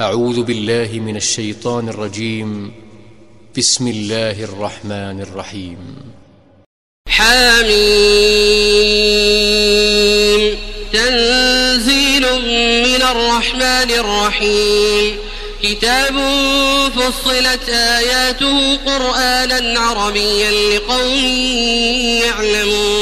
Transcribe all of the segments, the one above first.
أعوذ بالله من الشيطان الرجيم. بسم الله الرحمن الرحيم. حميم. تنزيل من الرحمن الرحيم. كتاب فصلت آياته قرآنا عربيا لقوم يعلمون.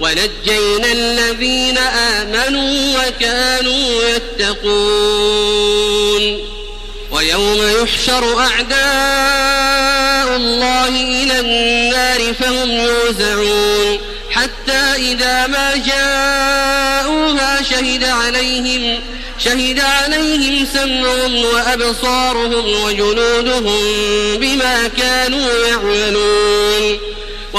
ونجينا الذين آمنوا وكانوا يتقون. ويوم يحشر أعداء الله إلى النار فهم يوزعون. حتى إذا ما جاءوها شهد عليهم شهد عليهم سمعهم وأبصارهم وجنودهم بما كانوا يعملون.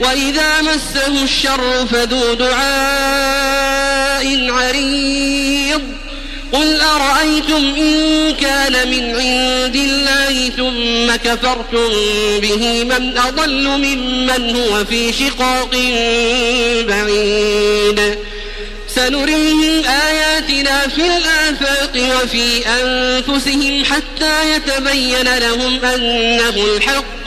وإذا مسه الشر فذو دعاء عريض. قل أرأيتم إن كان من عند الله ثم كفرتم به من أضل ممن هو في شقاق بعيد. سنريهم آياتنا في الآفاق وفي أنفسهم حتى يتبين لهم أنه الحق.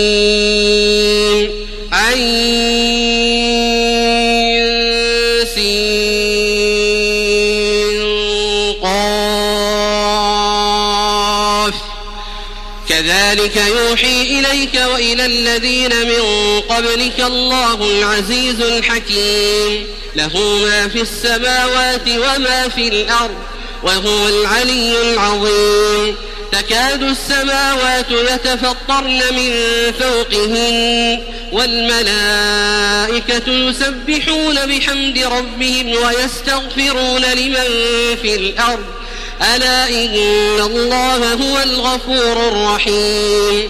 إليك وإلى الذين من قبلك الله العزيز الحكيم. له ما في السماوات وما في الأرض وهو العلي العظيم. تكاد السماوات يتفطرن من فوقهن والملائكة يسبحون بحمد ربهم ويستغفرون لمن في الأرض. ألا إن الله هو الغفور الرحيم.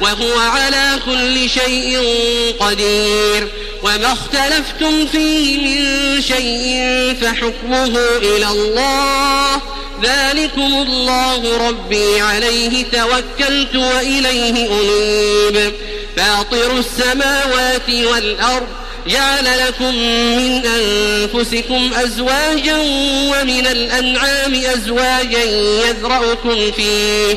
وهو على كل شيء قدير وما اختلفتم فيه من شيء فحكمه إلى الله ذلكم الله ربي عليه توكلت وإليه أنيب فاطر السماوات والأرض جعل لكم من أنفسكم أزواجا ومن الأنعام أزواجا يذرأكم فيه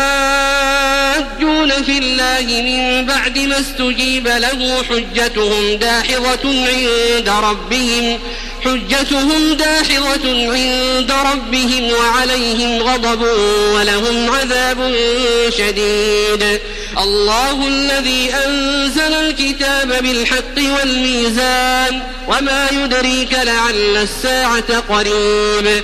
يحاجون في الله من بعد ما استجيب له حجتهم داحظة عند ربهم حجتهم داحظة عند ربهم وعليهم غضب ولهم عذاب شديد. الله الذي أنزل الكتاب بالحق والميزان وما يدريك لعل الساعة قريب.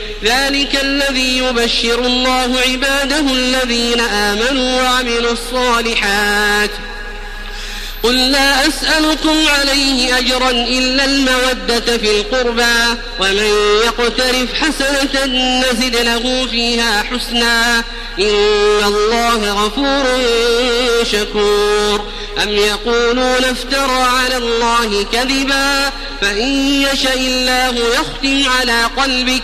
ذلك الذي يبشر الله عباده الذين آمنوا وعملوا الصالحات. قل لا أسألكم عليه أجرا إلا المودة في القربى ومن يقترف حسنة نزد له فيها حسنا. إن الله غفور شكور. أم يقولون افترى على الله كذبا فإن يشاء الله يختم على قلبك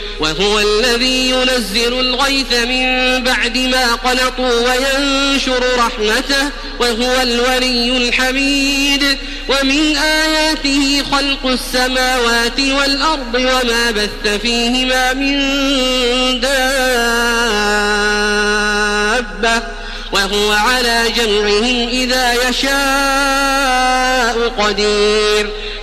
وهو الذي ينزل الغيث من بعد ما قنطوا وينشر رحمته وهو الولي الحميد. ومن آياته خلق السماوات والأرض وما بث فيهما من دابة. وهو على جمعهم إذا يشاء قدير.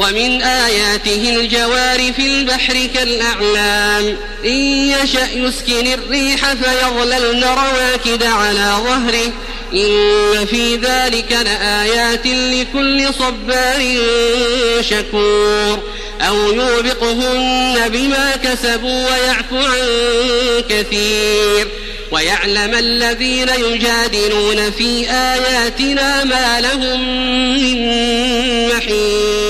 ومن آياته الجوار في البحر كالأعلام. إن يشأ يسكن الريح فيظللن رواكد على ظهره. إن في ذلك لآيات لكل صبار شكور. أو يوبقهن بما كسبوا ويعفو عن كثير. ويعلم الذين يجادلون في آياتنا ما لهم من محيص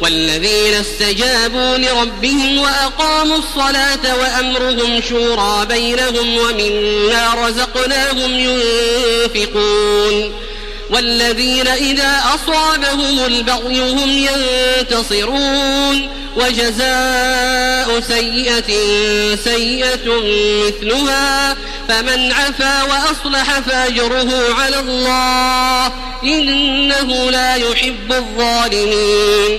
والذين استجابوا لربهم وأقاموا الصلاة وأمرهم شورى بينهم ومما رزقناهم ينفقون والذين إذا أصابهم البغي هم ينتصرون وجزاء سيئة سيئة مثلها فمن عفا وأصلح فأجره على الله إنه لا يحب الظالمين